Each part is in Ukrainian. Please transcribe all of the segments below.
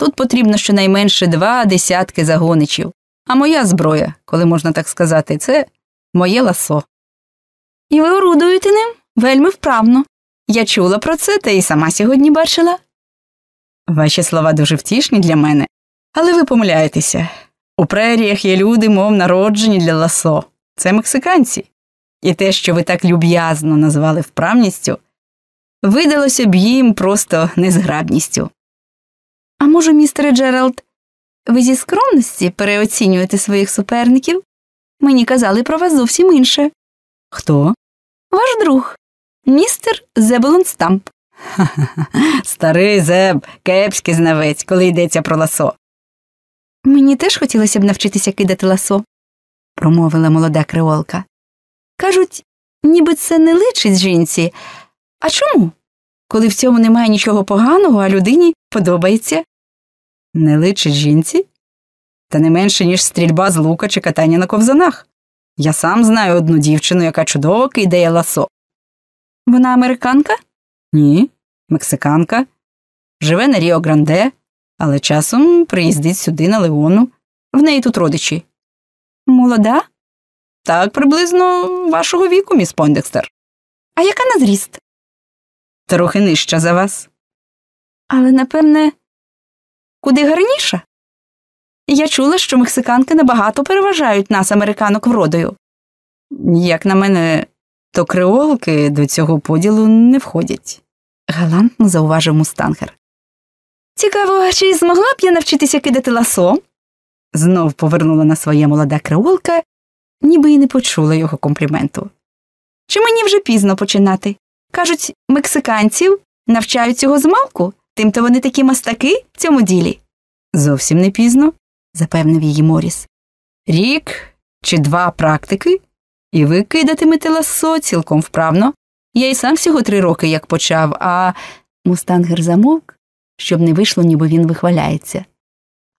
Тут потрібно щонайменше два десятки загоничів, а моя зброя, коли можна так сказати, це моє ласо. І ви орудуєте ним вельми вправно. Я чула про це та і сама сьогодні бачила. Ваші слова дуже втішні для мене, але ви помиляєтеся. У преріях є люди, мов народжені для ласо. Це мексиканці. І те, що ви так люб'язно назвали вправністю, видалося б їм просто незграбністю. А може, містере Джеральд, ви зі скромності переоцінюєте своїх суперників? Мені казали про вас зовсім інше. Хто? Ваш друг, містер Зебелон Стамп. Старий зеб, кепський знавець, коли йдеться про ласо. Мені теж хотілося б навчитися кидати ласо, промовила молода креолка. Кажуть, ніби це не личить жінці. А чому? Коли в цьому немає нічого поганого, а людині подобається. Не личить жінці? Та не менше, ніж стрільба з лука чи катання на ковзанах. Я сам знаю одну дівчину, яка чудово кидає ласо. Вона американка? Ні, мексиканка. Живе на Ріо Гранде, але часом приїздить сюди на Леону. В неї тут родичі. Молода? Так, приблизно вашого віку, міс Пондекстер. А яка на зріст? Трохи нижча за вас. Але, напевне, куди гарніша? Я чула, що мексиканки набагато переважають нас, американок, вродою. Як на мене, то креолки до цього поділу не входять, галантно зауважив мустангер. Цікаво, чи змогла б я навчитися кидати ласо? Знов повернула на своє молода креолка, ніби й не почула його компліменту. Чи мені вже пізно починати? Кажуть, мексиканців навчають цього змалку, тимто вони такі мастаки в цьому ділі. Зовсім не пізно, запевнив її Моріс. Рік чи два практики, і ви кидатимете ласо цілком вправно. Я й сам всього три роки як почав, а мустангер замовк, щоб не вийшло, ніби він вихваляється.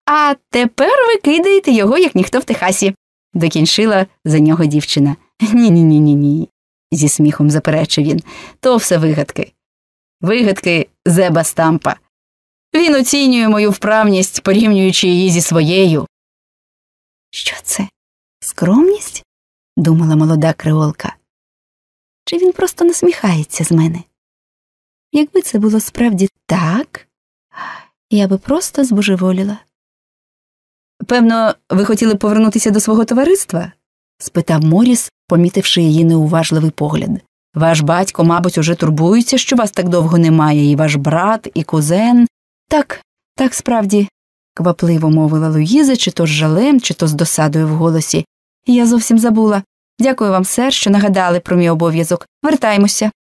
А тепер ви кидаєте його, як ніхто в Техасі, докінчила за нього дівчина. Ні, ні, ні, ні, ні, зі сміхом заперечив він. То все вигадки. Вигадки Зеба Стампа. Він оцінює мою вправність, порівнюючи її зі своєю. Що це? Скромність? думала молода креолка. Чи він просто насміхається з мене? Якби це було справді так, я би просто збожеволіла. Певно, ви хотіли повернутися до свого товариства? спитав Моріс, помітивши її неуважливий погляд. Ваш батько, мабуть, уже турбується, що вас так довго немає, і ваш брат, і кузен. Так, так справді, квапливо мовила Луїза, чи то з жалем, чи то з досадою в голосі. Я зовсім забула. Дякую вам, сер, що нагадали про мій обов'язок. Вертаймося.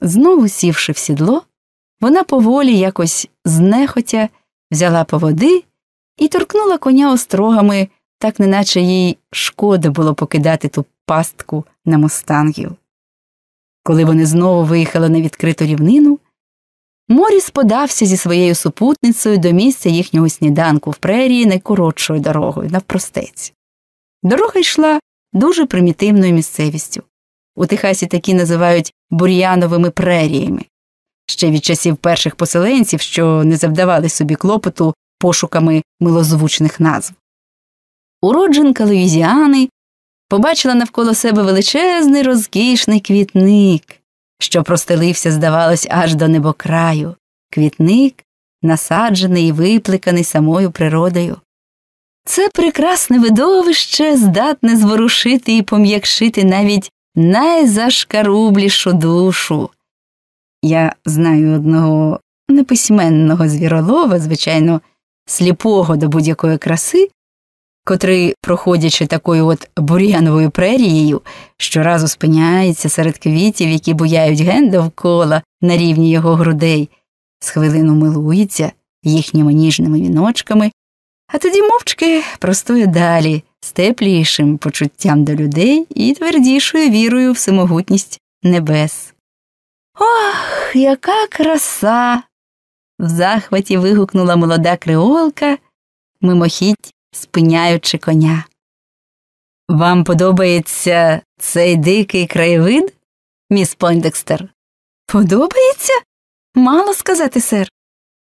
Знову сівши в сідло, вона поволі якось знехотя взяла поводи і торкнула коня острогами, так неначе їй шкода було покидати ту пастку на мустангів. Коли вони знову виїхали на відкриту рівнину, Моріс подався зі своєю супутницею до місця їхнього сніданку в прерії найкоротшою дорогою, навпростець. Дорога йшла дуже примітивною місцевістю. У Техасі такі називають бур'яновими преріями, ще від часів перших поселенців, що не завдавали собі клопоту пошуками милозвучних назв. Уродженка Луїзіани побачила навколо себе величезний розкішний квітник, що простелився, здавалось, аж до небокраю, квітник, насаджений і випликаний самою природою. Це прекрасне видовище здатне зворушити і пом'якшити навіть найзашкарублішу душу. Я знаю одного неписьменного звіролова, звичайно, сліпого до будь-якої краси, котрий, проходячи такою от бур'яновою прерією, щоразу спиняється серед квітів, які буяють ген довкола на рівні його грудей, з хвилину милується їхніми ніжними віночками, а тоді мовчки простує далі з теплішим почуттям до людей і твердішою вірою в всемогутність небес. Ох, яка краса! В захваті вигукнула молода креолка, мимохідь спиняючи коня. Вам подобається цей дикий краєвид, міс Пойндекстер? Подобається? Мало сказати, сер.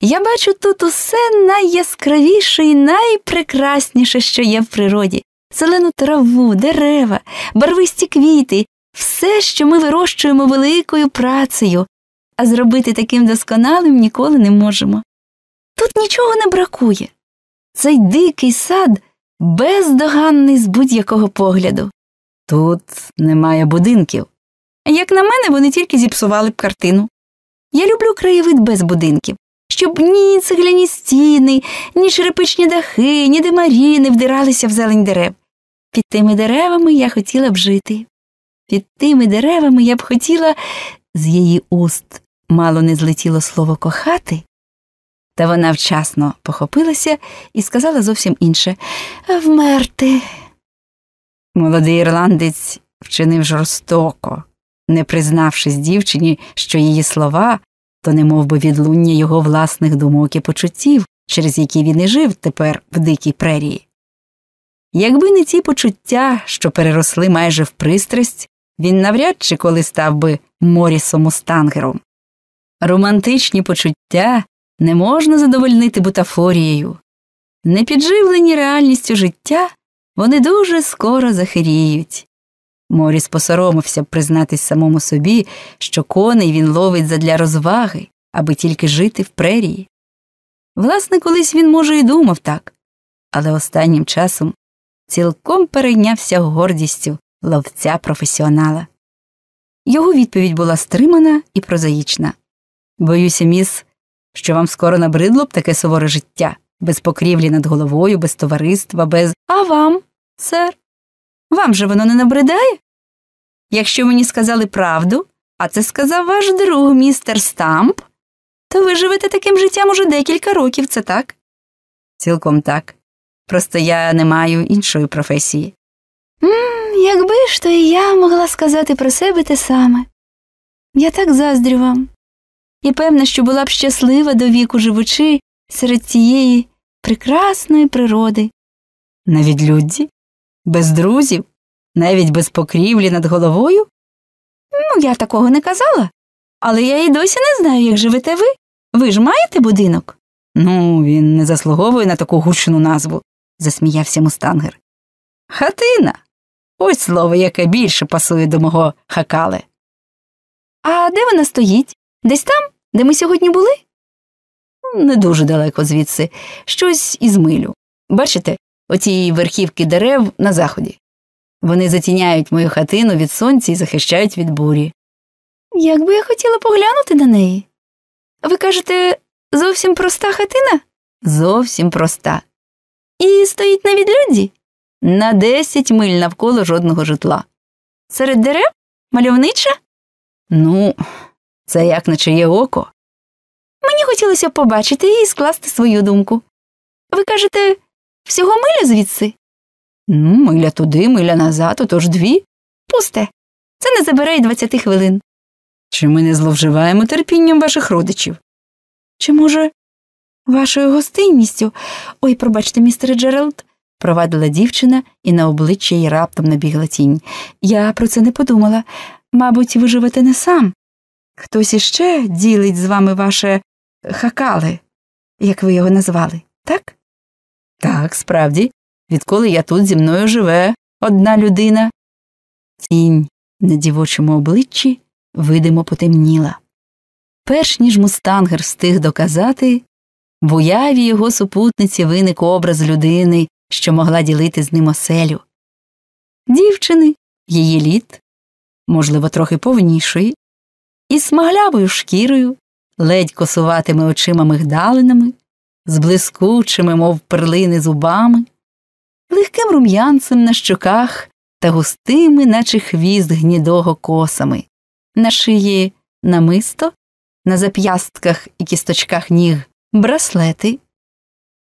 Я бачу тут усе найяскравіше і найпрекрасніше, що є в природі зелену траву, дерева, барвисті квіти, все, що ми вирощуємо великою працею, а зробити таким досконалим ніколи не можемо. Тут нічого не бракує. Цей дикий сад бездоганний з будь-якого погляду. Тут немає будинків. Як на мене, вони тільки зіпсували б картину. Я люблю краєвид без будинків, щоб ні цегляні стіни, ні черепичні дахи, ні димарі не вдиралися в зелень дерев. Під тими деревами я хотіла б жити. Під тими деревами я б хотіла з її уст мало не злетіло слово кохати, та вона вчасно похопилася і сказала зовсім інше вмерти. Молодий ірландець вчинив жорстоко, не признавшись дівчині, що її слова то не мов би відлуння його власних думок і почуттів, через які він і жив тепер в дикій прерії. Якби не ті почуття, що переросли майже в пристрасть, він навряд чи коли став би Морісом Устангером. Романтичні почуття не можна задовольнити бутафорією. Не підживлені реальністю життя, вони дуже скоро захиріють. Моріс посоромився б признатись самому собі, що коней він ловить задля розваги, аби тільки жити в прерії. Власне, колись він, може, і думав так, але останнім часом цілком перейнявся гордістю ловця професіонала. Його відповідь була стримана і прозаїчна. Боюся, міс, що вам скоро набридло б таке суворе життя, без покрівлі над головою, без товариства, без. А вам, сер? Вам же воно не набридає? Якщо мені сказали правду, а це сказав ваш друг містер Стамп, то ви живете таким життям уже декілька років, це так? Цілком так. Просто я не маю іншої професії. М, Якби ж то і я могла сказати про себе те саме. Я так заздрю вам. І певна, що була б щаслива до віку живучи серед цієї прекрасної природи. На відлюдді? Без друзів, навіть без покрівлі над головою? Ну, я такого не казала, але я й досі не знаю, як живете ви. Ви ж маєте будинок? Ну, він не заслуговує на таку гучну назву, засміявся мустангер. Хатина. Ось слово, яке більше пасує до мого хакале. А де вона стоїть? Десь там, де ми сьогодні були? Не дуже далеко звідси, щось із милю. Бачите, оті верхівки дерев на заході. Вони затіняють мою хатину від сонця і захищають від бурі. Як би я хотіла поглянути на неї. Ви кажете, зовсім проста хатина? Зовсім проста. І стоїть на відлюдді? На десять миль навколо жодного житла. Серед дерев? Мальовнича? Ну, це як на чиє око. Мені хотілося побачити і скласти свою думку. Ви кажете, всього миля звідси? Ну, миля туди, миля назад, отож дві. Пусте. Це не забере й двадцяти хвилин. Чи ми не зловживаємо терпінням ваших родичів? Чи, може, вашою гостинністю? Ой, пробачте, містер Джеральд, провадила дівчина, і на обличчя їй раптом набігла тінь. Я про це не подумала. Мабуть, ви живете не сам. Хтось іще ділить з вами ваше хакале, як ви його назвали, так? Так, справді, відколи я тут зі мною живе одна людина. Тінь на дівочому обличчі видимо потемніла. Перш ніж мустангер встиг доказати, в уяві його супутниці виник образ людини, що могла ділити з ним оселю. Дівчини, її літ, можливо, трохи повнішої, із смаглявою шкірою, ледь косуватими очима мигдалинами, з блискучими, мов перлини зубами, легким рум'янцем на щоках та густими, наче хвіст гнідого косами, на шиї намисто, на зап'ястках і кісточках ніг браслети,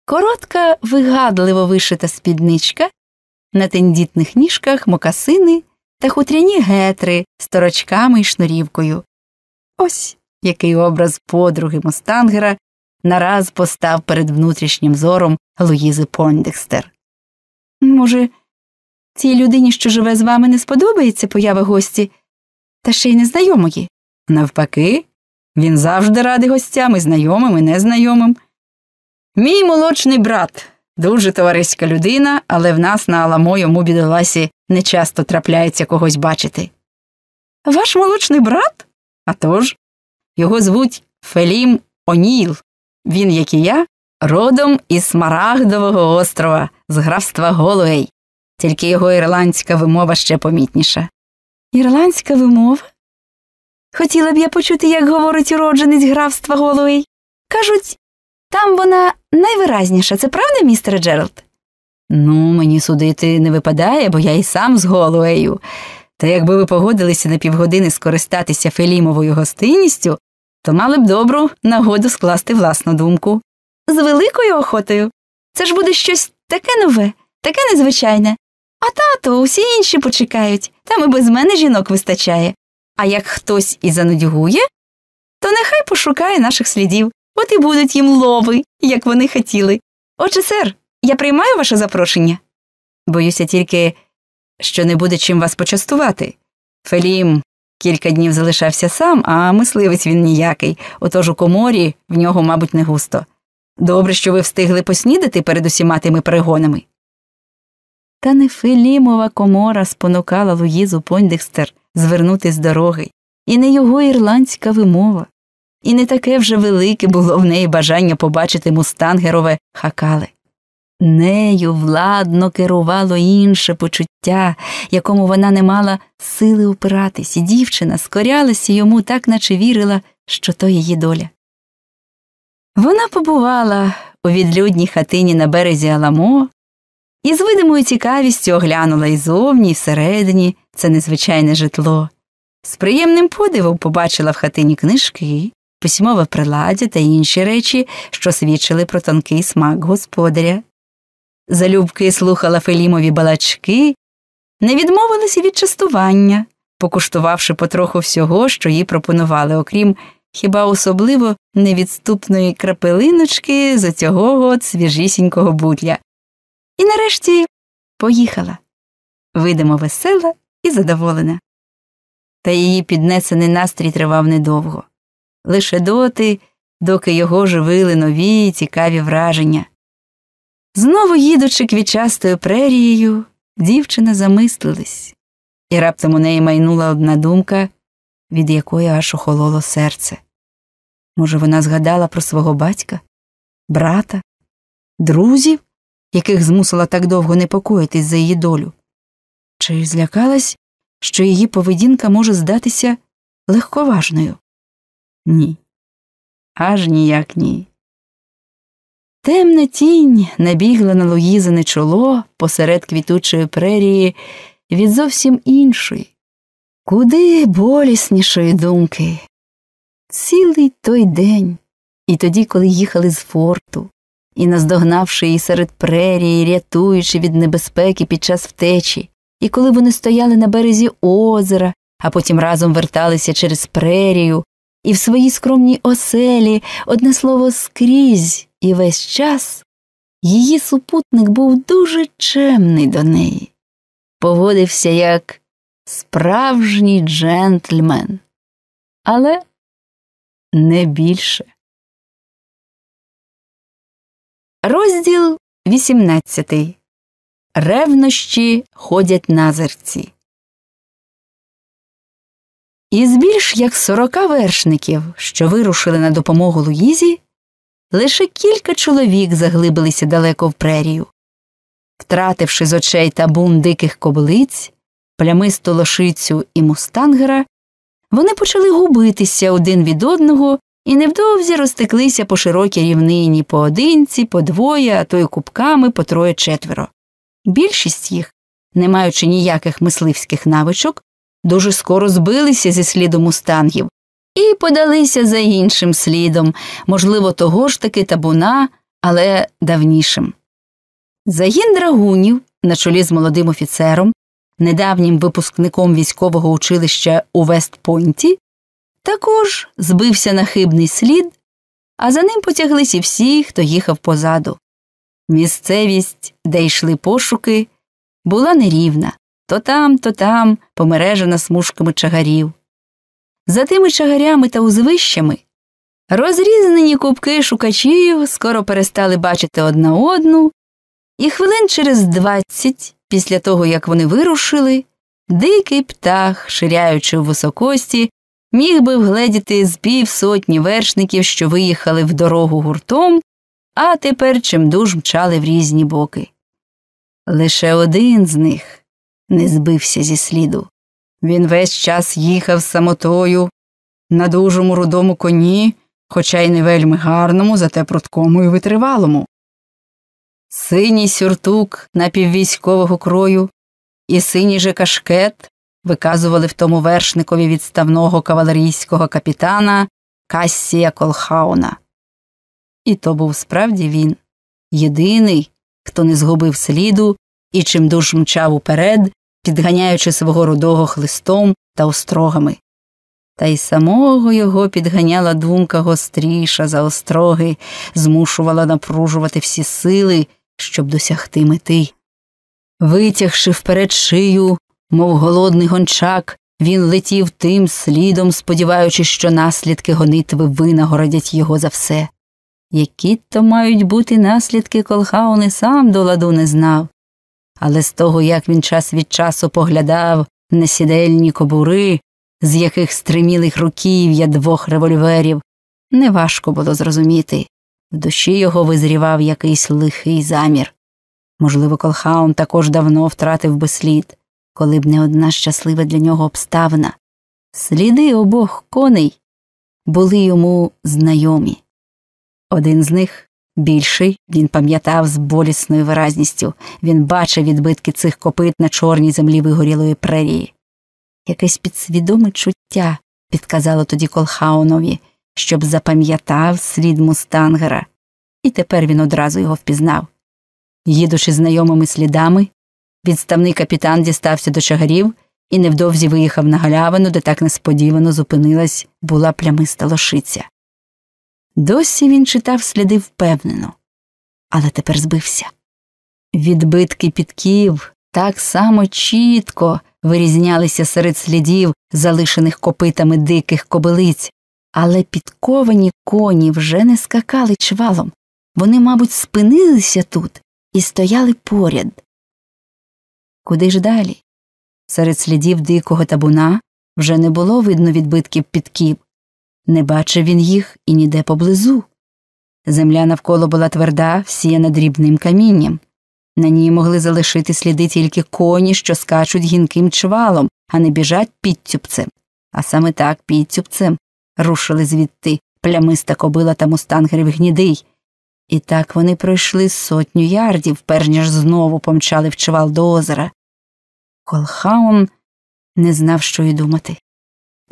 коротка, вигадливо вишита спідничка, на тендітних ніжках мокасини та хутряні гетри з торочками й шнурівкою. Ось який образ подруги Мостангера нараз постав перед внутрішнім зором Луїзи Пондекстер. Може, цій людині, що живе з вами, не сподобається поява гості, та ще й незнайомої? Навпаки, Він завжди радий гостям і знайомим, і незнайомим. Мій молочний брат дуже товариська людина, але в нас на Аламо йому бідоласі не часто трапляється когось бачити. Ваш молочний брат? А тож, його звуть Фелім Оніл. Він, як і я, родом із Смарагдового острова, з графства Голуей, тільки його ірландська вимова ще помітніша. Ірландська вимова? Хотіла б я почути, як говорить уродженець графства Голуей. Кажуть, там вона найвиразніша, це правда, містер Джеральд? Ну, мені судити не випадає, бо я і сам з Голуею. Та якби ви погодилися на півгодини скористатися Фелімовою гостинністю, то мали б добру нагоду скласти власну думку. З великою охотою. Це ж буде щось таке нове, таке незвичайне. А тато, усі інші почекають, там і без мене жінок вистачає. А як хтось і занудьгує, то нехай пошукає наших слідів, от і будуть їм лови, як вони хотіли. Отже, сер, я приймаю ваше запрошення. Боюся тільки, що не буде чим вас почастувати. Фелім кілька днів залишався сам, а мисливець він ніякий, отож у коморі в нього, мабуть, не густо. Добре, що ви встигли поснідати перед усіма тими перегонами. Та не Фелімова комора спонукала Луїзу Пойндекстер звернути з дороги, і не його ірландська вимова, і не таке вже велике було в неї бажання побачити мустангерове хакале. Нею владно керувало інше почуття, якому вона не мала сили опиратись, і дівчина скорялася йому, так наче вірила, що то її доля. Вона побувала у відлюдній хатині на березі Аламо і з видимою цікавістю оглянула і зовні, і всередині це незвичайне житло. З приємним подивом побачила в хатині книжки, письмове приладдя та інші речі, що свідчили про тонкий смак господаря. Залюбки слухала Фелімові балачки, не відмовилася від частування, покуштувавши потроху всього, що їй пропонували, окрім хіба особливо невідступної крапелиночки з оцього свіжісінького бутля. І нарешті поїхала, видимо, весела і задоволена. Та її піднесений настрій тривав недовго, лише доти, доки його живили нові цікаві враження. Знову їдучи квітчастою прерією, дівчина замислилась, і раптом у неї майнула одна думка, від якої аж охололо серце. Може, вона згадала про свого батька, брата, друзів, яких змусила так довго непокоїтись за її долю? Чи злякалась, що її поведінка може здатися легковажною? Ні. Аж ніяк ні. Темна тінь набігла на Луїзине чоло посеред квітучої прерії від зовсім іншої, куди боліснішої думки. Цілий той день, і тоді, коли їхали з форту, і, наздогнавши її серед прерії, рятуючи від небезпеки під час втечі, і коли вони стояли на березі озера, а потім разом верталися через прерію, і в своїй скромній оселі одне слово скрізь і весь час її супутник був дуже чемний до неї, поводився як справжній джентльмен, але не більше. Розділ 18. Ревнощі ходять на зерці. Із більш як сорока вершників, що вирушили на допомогу Луїзі, лише кілька чоловік заглибилися далеко в прерію. Втративши з очей табун диких кобилиць, плямисту лошицю і мустангера, вони почали губитися один від одного і невдовзі розтеклися по широкій рівнині поодинці, по двоє, а то й купками по троє четверо. Більшість їх, не маючи ніяких мисливських навичок, дуже скоро збилися зі сліду мустангів і подалися за іншим слідом, можливо, того ж таки табуна, але давнішим. Загін драгунів, на чолі з молодим офіцером, недавнім випускником військового училища у Вестпойнті, також збився на хибний слід, а за ним потяглися всі, хто їхав позаду. Місцевість, де йшли пошуки, була нерівна то там, то там помережена смужками чагарів. За тими чагарями та узвищами Розрізнені кубки шукачів скоро перестали бачити одна одну, і хвилин через двадцять, після того як вони вирушили, дикий птах, ширяючи в високості, міг би вгледіти з півсотні вершників, що виїхали в дорогу гуртом, а тепер чимдуж мчали в різні боки. Лише один з них не збився зі сліду. Він весь час їхав самотою на дужому рудому коні, хоча й не вельми гарному, зате пруткому і витривалому. Синій сюртук напіввійськового крою і синій же кашкет виказували в тому вершникові відставного кавалерійського капітана Кассія Колхауна. І то був справді він, єдиний, хто не згубив сліду і чимдуж мчав уперед, підганяючи свого рудого хлистом та острогами. Та й самого його підганяла думка гостріша за остроги, змушувала напружувати всі сили, щоб досягти мети. Витягши вперед шию, мов голодний гончак, він летів тим слідом, сподіваючись, що наслідки гонитви винагородять його за все. Які то мають бути наслідки Колхаун і сам до ладу не знав, але з того, як він час від часу поглядав на сідельні кобури, з яких стримілих руків'я двох револьверів, неважко було зрозуміти в душі його визрівав якийсь лихий замір. Можливо, Колхаун також давно втратив би слід, коли б не одна щаслива для нього обставина. Сліди обох коней були йому знайомі. Один з них, більший, він пам'ятав з болісною виразністю, він бачив відбитки цих копит на чорній землі вигорілої прерії. Якесь підсвідоме чуття підказало тоді Колхаунові, щоб запам'ятав слід мустангера, і тепер він одразу його впізнав. Їдучи знайомими слідами, відставний капітан дістався до чагарів і невдовзі виїхав на галявину, де так несподівано зупинилась була плямиста лошиця. Досі він читав сліди впевнено, але тепер збився. Відбитки підків так само чітко вирізнялися серед слідів, залишених копитами диких кобилиць, але підковані коні вже не скакали чвалом. Вони, мабуть, спинилися тут і стояли поряд. Куди ж далі? Серед слідів дикого табуна вже не було видно відбитків підків, не бачив він їх і ніде поблизу. Земля навколо була тверда, всіяна дрібним камінням. На ній могли залишити сліди тільки коні, що скачуть гінким чвалом, а не біжать підтюпцем. А саме так підтюпцем рушили звідти плямиста кобила та мустангерів гнідий. І так вони пройшли сотню ярдів, перш ніж знову помчали в чвал до озера. Колхаун не знав, що й думати.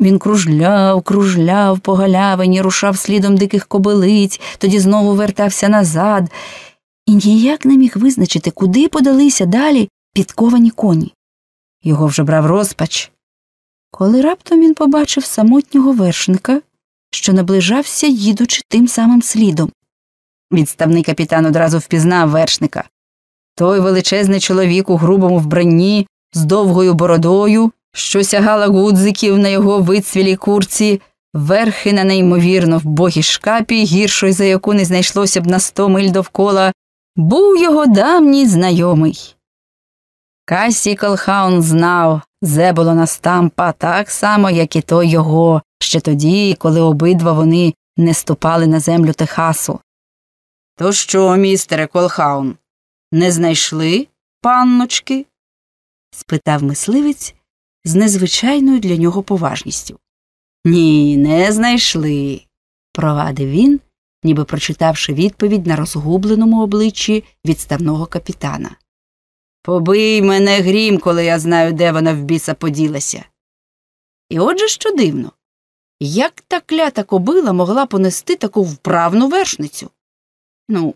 Він кружляв, кружляв по галявині, рушав слідом диких кобилиць, тоді знову вертався назад і ніяк не міг визначити, куди подалися далі підковані коні. Його вже брав розпач. Коли раптом він побачив самотнього вершника, що наближався, їдучи тим самим слідом. Відставний капітан одразу впізнав вершника. Той величезний чоловік у грубому вбранні, з довгою бородою, що сягала гудзиків на його вицвілій курці, верхи на неймовірно вбогій шкапі, гіршої за яку не знайшлося б на сто миль довкола, був його давній знайомий. Касій Колхаун знав Зебулона Стампа так само, як і той його, ще тоді, коли обидва вони не ступали на землю Техасу. То що, містере Колхаун, не знайшли панночки? спитав мисливець з незвичайною для нього поважністю. Ні, не знайшли, провадив він, ніби прочитавши відповідь на розгубленому обличчі відставного капітана. Побий мене грім, коли я знаю, де вона в біса поділася. І отже що дивно, як та клята кобила могла понести таку вправну вершницю? Ну,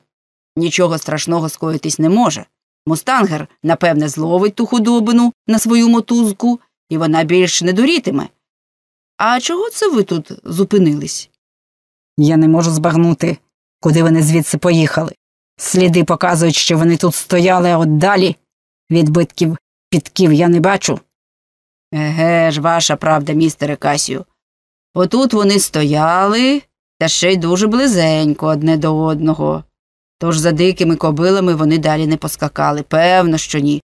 нічого страшного скоїтись не може. Мустангер, напевне, зловить ту худобину на свою мотузку, і вона більш не дурітиме. А чого це ви тут зупинились? Я не можу збагнути, куди вони звідси поїхали. Сліди показують, що вони тут стояли, а от далі відбитків підків я не бачу. Еге ж, ваша правда, містере Касію. Отут вони стояли, та ще й дуже близенько одне до одного. Тож за дикими кобилами вони далі не поскакали, певно, що ні.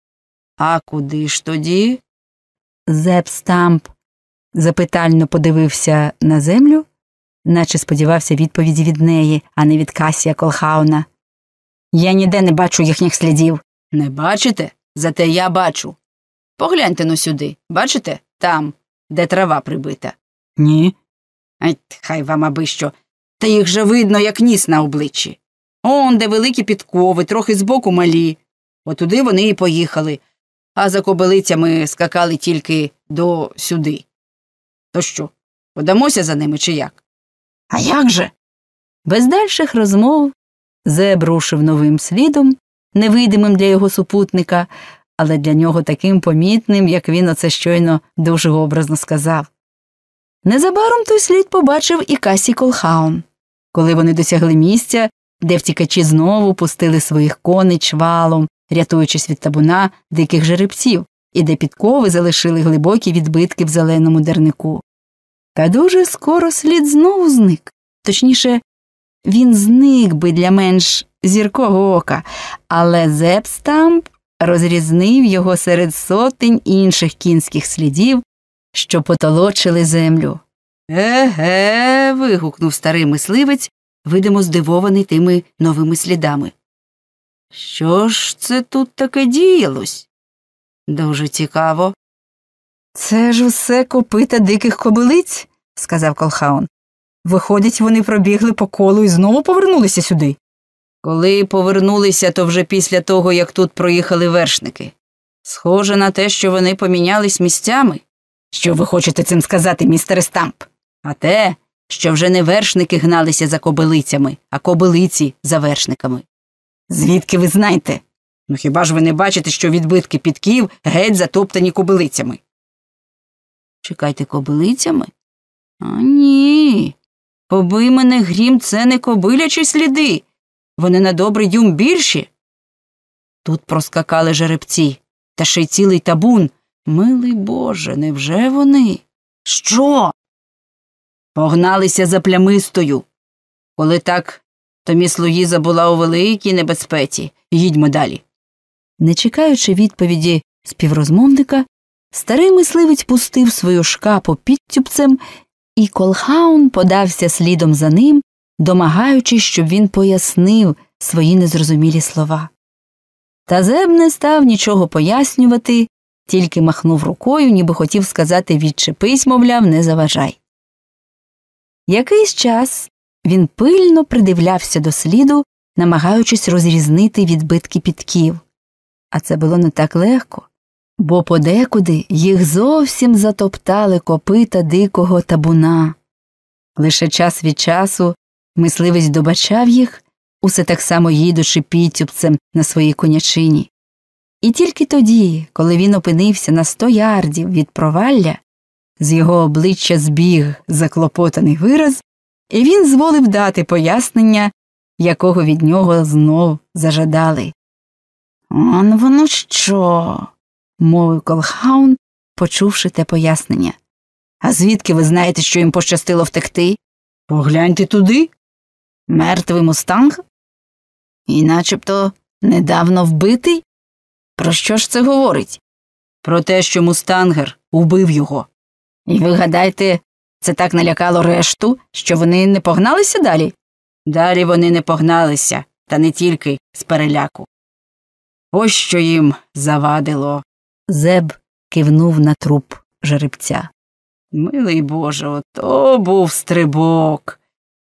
А куди ж тоді? Зеп Стамп запитально подивився на землю, наче сподівався відповіді від неї, а не від Касія Колхауна. Я ніде не бачу їхніх слідів. Не бачите? Зате я бачу. Погляньте ну сюди, бачите? Там, де трава прибита. Ні. Ай, хай вам аби що. Та їх же видно, як ніс на обличчі. Он, де великі підкови, трохи збоку малі. Отуди вони і поїхали, а за кобилицями скакали тільки до сюди. То що, подамося за ними чи як? А як же? Без дальших розмов Зеб рушив новим слідом, невидимим для його супутника, але для нього таким помітним, як він оце щойно дуже образно сказав. Незабаром той слід побачив і Касі Колхаун. Коли вони досягли місця, де втікачі знову пустили своїх коней чвалом, рятуючись від табуна диких жеребців, і де підкови залишили глибокі відбитки в зеленому дернику. Та дуже скоро слід знову зник. Точніше, він зник би для менш зіркого ока, але Зепстамп розрізнив його серед сотень інших кінських слідів, що потолочили землю. Еге. вигукнув старий мисливець, видимо, здивований тими новими слідами. Що ж це тут таке діялось? Дуже цікаво. Це ж усе копита диких кобилиць, сказав Колхаун. Виходять, вони пробігли по колу і знову повернулися сюди. Коли повернулися, то вже після того, як тут проїхали вершники. Схоже на те, що вони помінялись місцями. Що ви хочете цим сказати, містере Стамп? А те, що вже не вершники гналися за кобилицями, а кобилиці за вершниками. Звідки ви знаєте? Ну хіба ж ви не бачите, що відбитки підків геть затоптані кобилицями? Чекайте, кобилицями? А ні. Побий мене грім, це не кобилячі сліди. Вони на добрий дюм більші. Тут проскакали жеребці, та ще й цілий табун. Милий Боже, невже вони? Що? Погналися за плямистою. Коли так, то міс Луїза була у великій небезпеці. Їдьмо далі. Не чекаючи відповіді співрозмовника, старий мисливець пустив свою шкапу підтюпцем, і Колхаун подався слідом за ним, домагаючись, щоб він пояснив свої незрозумілі слова. Та Зеб не став нічого пояснювати, тільки махнув рукою, ніби хотів сказати відчепись, мовляв, не заважай. Якийсь час він пильно придивлявся до сліду, намагаючись розрізнити відбитки підків. А це було не так легко, бо подекуди їх зовсім затоптали копита дикого табуна. Лише час від часу мисливець добачав їх, усе так само їдучи підтюпцем на своїй конячині. І тільки тоді, коли він опинився на сто ярдів від провалля, з його обличчя збіг заклопотаний вираз, і він зволив дати пояснення, якого від нього знов зажадали. Он воно що? мовив Колхаун, почувши те пояснення. А звідки ви знаєте, що їм пощастило втекти? Погляньте туди. Мертвий мустанг? І начебто недавно вбитий? Про що ж це говорить? Про те, що мустангер убив його. І ви гадаєте, це так налякало решту, що вони не погналися далі? Далі вони не погналися, та не тільки з переляку. Ось що їм завадило. Зеб кивнув на труп жеребця. Милий Боже, ото був стрибок.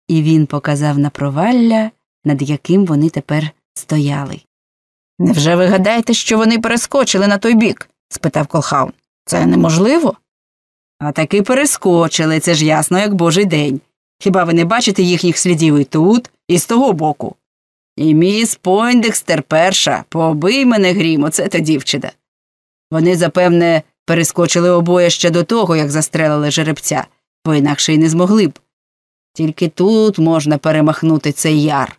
І він показав на провалля, над яким вони тепер стояли. Невже ви гадаєте, що вони перескочили на той бік? спитав Колхаун. Це неможливо. А таки перескочили, це ж ясно, як божий день. Хіба ви не бачите їхніх слідів і тут, і з того боку? І міс Пойндекстер перша, побий мене грім, оце та дівчина. Вони, запевне, перескочили обоє ще до того, як застрелили жеребця, бо інакше й не змогли б. Тільки тут можна перемахнути цей яр.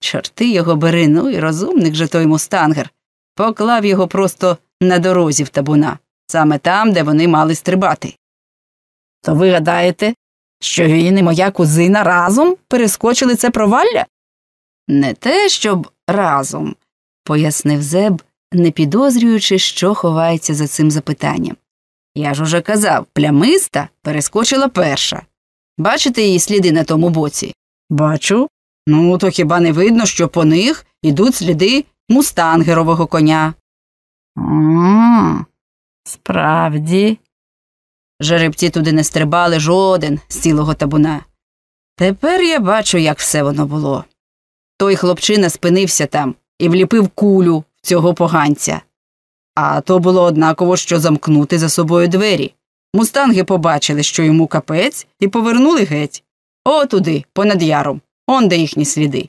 Чорти його бери, ну і розумник же той мустангер. Поклав його просто на дорозі в табуна, саме там, де вони мали стрибати. То ви гадаєте, Що він і моя кузина разом перескочили це провалля? Не те, щоб разом, пояснив Зеб, не підозрюючи, що ховається за цим запитанням. Я ж уже казав, плямиста перескочила перша. Бачите її сліди на тому боці? Бачу. Ну, то хіба не видно, що по них ідуть сліди мустангерового коня. А, справді. Жеребці туди не стрибали жоден з цілого табуна. Тепер я бачу, як все воно було. Той хлопчина спинився там і вліпив кулю в цього поганця. А то було однаково, що замкнути за собою двері. Мустанги побачили, що йому капець, і повернули геть. О, туди, понад яром, он де їхні сліди.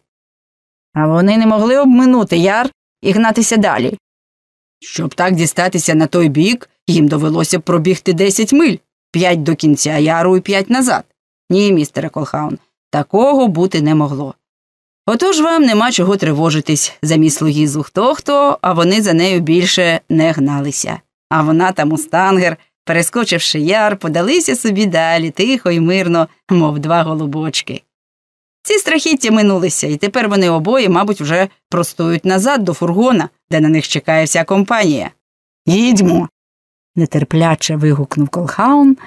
А вони не могли обминути яр і гнатися далі. Щоб так дістатися на той бік, їм довелося пробігти 10 миль, п'ять до кінця яру і п'ять назад. Ні, містере Колхаун, такого бути не могло. Отож вам нема чого тривожитись за міс Луїзу хто хто, а вони за нею більше не гналися. А вона та мустангер, перескочивши яр, подалися собі далі, тихо і мирно, мов два голубочки. Ці страхіття минулися, і тепер вони обоє, мабуть, вже простують назад до фургона, де на них чекає вся компанія. Їдьмо. Нетерпляче вигукнув Колхаун,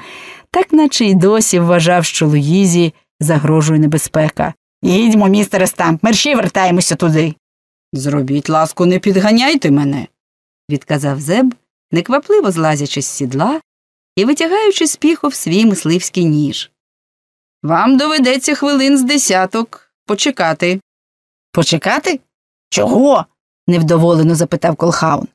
так наче й досі вважав, що Луїзі загрожує небезпека. Їдьмо, містере Стамп, мерщій вертаймося туди. Зробіть ласку, не підганяйте мене, відказав Зеб, неквапливо злазячи з сідла і витягаючи з піхов свій мисливський ніж. Вам доведеться хвилин з десяток почекати. Почекати? Чого? невдоволено запитав Колхаун.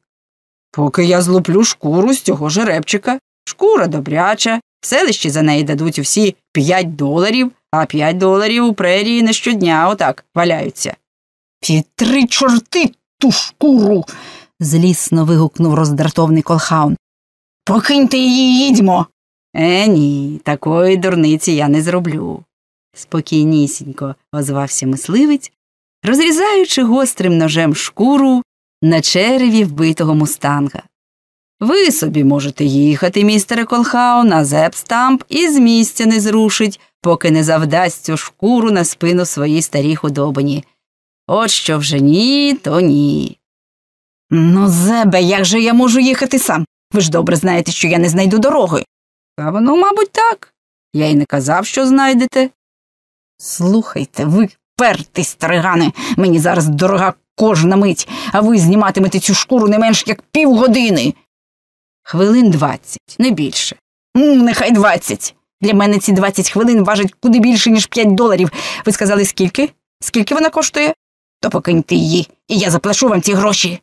Поки я злуплю шкуру з цього жеребчика. Шкура добряча, в селищі за неї дадуть усі п'ять доларів, а п'ять доларів у прерії не щодня отак валяються. Ті три чорти ту шкуру. злісно вигукнув роздратований Колхаун. Покиньте її, їдьмо. Е, ні, такої дурниці я не зроблю. Спокійнісінько озвався мисливець, розрізаючи гострим ножем шкуру на череві вбитого мустанга. Ви собі можете їхати, містере Колхаун, а Зеб Стамп і з місця не зрушить, поки не завдасть цю шкуру на спину своїй старій худобині. От що вже ні, то ні. Ну, Зебе, як же я можу їхати сам? Ви ж добре знаєте, що я не знайду дороги. А воно, мабуть, так. Я й не казав, що знайдете. Слухайте, ви пертий, старигане, мені зараз дорога кожна мить, а ви зніматимете цю шкуру не менш як півгодини. Хвилин двадцять, не більше. М, Нехай двадцять. Для мене ці двадцять хвилин важать куди більше, ніж п'ять доларів. Ви сказали, скільки? Скільки вона коштує? То покиньте її, і я заплачу вам ці гроші.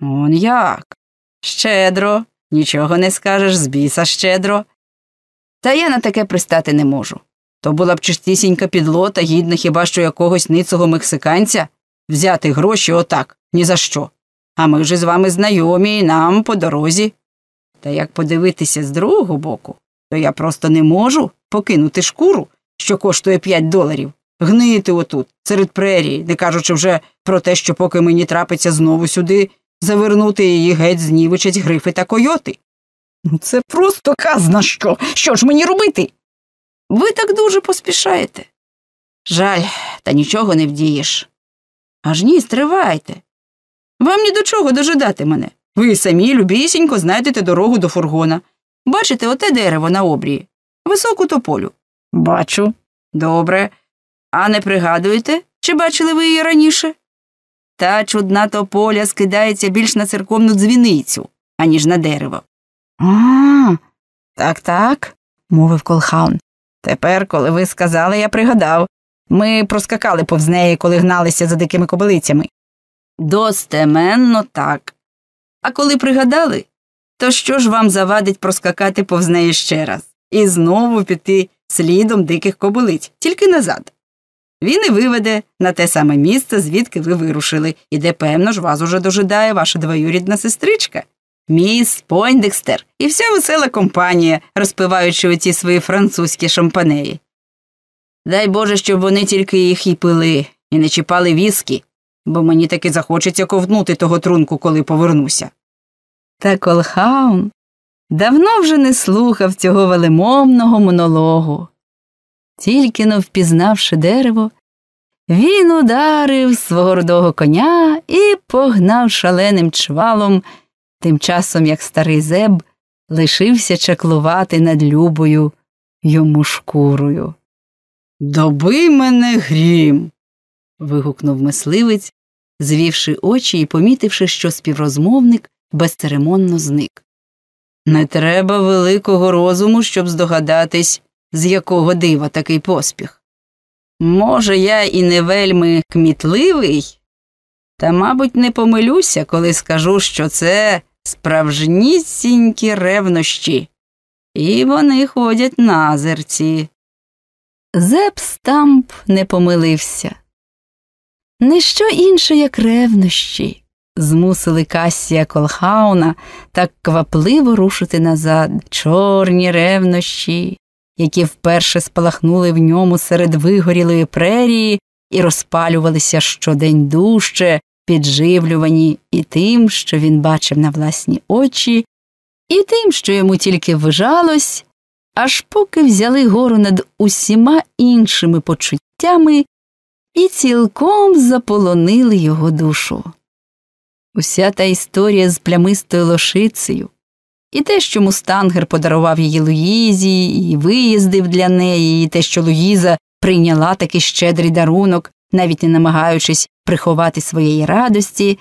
Он як? Щедро, нічого не скажеш, з біса щедро. Та я на таке пристати не можу. То була б чистісінька підлота, гідна хіба що якогось ницого мексиканця взяти гроші отак, ні за що. А ми вже з вами знайомі і нам по дорозі. Та як подивитися з другого боку, то я просто не можу покинути шкуру, що коштує п'ять доларів, гнити отут, серед прерії, не кажучи вже про те, що поки мені трапиться знову сюди, завернути її геть знівечать грифи та койоти. Ну, Це просто казна що. Що ж мені робити? Ви так дуже поспішаєте. Жаль, та нічого не вдієш. Аж ні, стривайте. Вам ні до чого дожидати мене. Ви самі любісінько знайдете дорогу до фургона. Бачите оте дерево на обрії, високу тополю. Бачу. Добре. А не пригадуєте, чи бачили ви її раніше? Та чудна тополя скидається більш на церковну дзвіницю, аніж на дерево. А, так, так, мовив Колхаун. Тепер, коли ви сказали, я пригадав. Ми проскакали повз неї, коли гналися за дикими кобилицями. Достеменно так. А коли пригадали, то що ж вам завадить проскакати повз неї ще раз і знову піти слідом диких кобилиць, тільки назад. Він і виведе на те саме місце, звідки ви вирушили, і де, певно ж, вас уже дожидає ваша двоюрідна сестричка, міс Пойндекстер і вся весела компанія, розпиваючи оці свої французькі шампанеї. Дай Боже, щоб вони тільки їх і пили, і не чіпали віскі, бо мені таки захочеться ковтнути того трунку, коли повернуся. Та Колхаун давно вже не слухав цього велемовного монологу. Тільки но впізнавши дерево, він ударив свого рудого коня і погнав шаленим чвалом, тим часом як старий зеб лишився чаклувати над любою йому шкурою. Доби мене грім. вигукнув мисливець, звівши очі і помітивши, що співрозмовник безцеремонно зник. Не треба великого розуму, щоб здогадатись, з якого дива такий поспіх. Може, я і не вельми кмітливий, та, мабуть, не помилюся, коли скажу, що це справжнісінькі ревнощі, і вони ходять на зерці. Зеп Стамп не помилився. Не що інше, як ревнощі, змусили Кассія Колхауна так квапливо рушити назад чорні ревнощі, які вперше спалахнули в ньому серед вигорілої прерії і розпалювалися щодень дужче, підживлювані і тим, що він бачив на власні очі, і тим, що йому тільки ввижалось, аж поки взяли гору над усіма іншими почуттями і цілком заполонили його душу. Уся та історія з плямистою лошицею, і те, що мустангер подарував її Луїзі, і виїздив для неї, і те, що Луїза прийняла такий щедрий дарунок, навіть не намагаючись приховати своєї радості,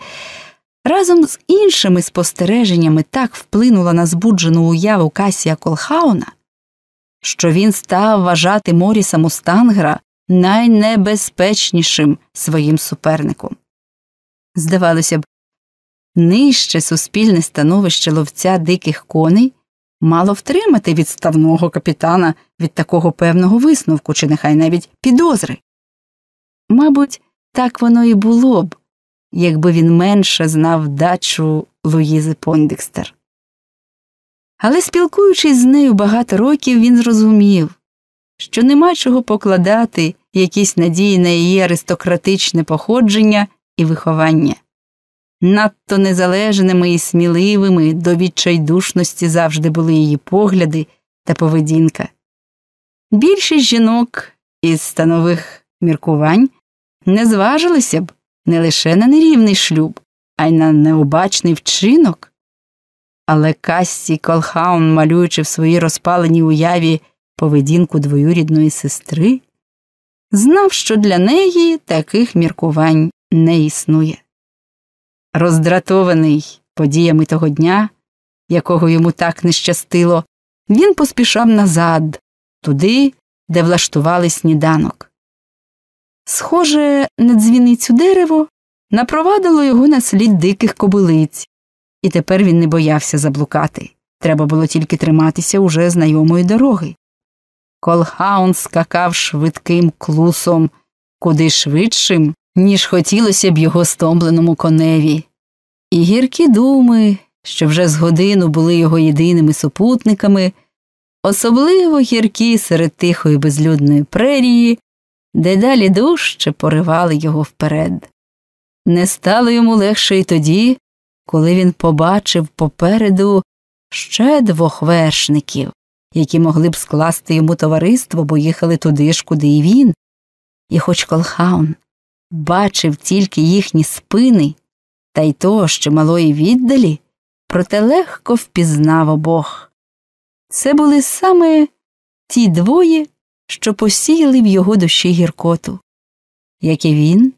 разом з іншими спостереженнями так вплинула на збуджену уяву Касія Колхауна, що він став вважати Моріса Мустангера найнебезпечнішим своїм суперником. Здавалося б, нижче суспільне становище ловця диких коней мало втримати відставного капітана від такого певного висновку, чи нехай навіть підозри. Мабуть, так воно і було б, якби він менше знав дачу Луїзи Пондекстер. Але спілкуючись з нею багато років, він зрозумів, що нема чого покладати якісь надії на її аристократичне походження і виховання. Надто незалежними і сміливими до відчайдушності завжди були її погляди та поведінка. Більшість жінок із станових міркувань не зважилися б не лише на нерівний шлюб, а й на необачний вчинок. Але Кассі Колхаун, малюючи в своїй розпаленій уяві поведінку двоюрідної сестри, знав, що для неї таких міркувань не існує. Роздратований подіями того дня, якого йому так не щастило, він поспішав назад, туди, де влаштували сніданок. Схоже на дзвіницю дерево напровадило його на слід диких кобилиць, і тепер він не боявся заблукати. Треба було тільки триматися уже знайомої дороги. Колхаун скакав швидким клусом, куди швидшим, ніж хотілося б його стомленому коневі. І гіркі думи, що вже з годину були його єдиними супутниками, особливо гіркі серед тихої безлюдної прерії, дедалі дужче поривали його вперед. Не стало йому легше й тоді, коли він побачив попереду ще двох вершників, які могли б скласти йому товариство, бо їхали туди ж, куди і він. І хоч Колхаун бачив тільки їхні спини, та й то ще малої віддалі, проте легко впізнав обох. Це були саме ті двоє, що посіяли в його душі гіркоту. Як і він,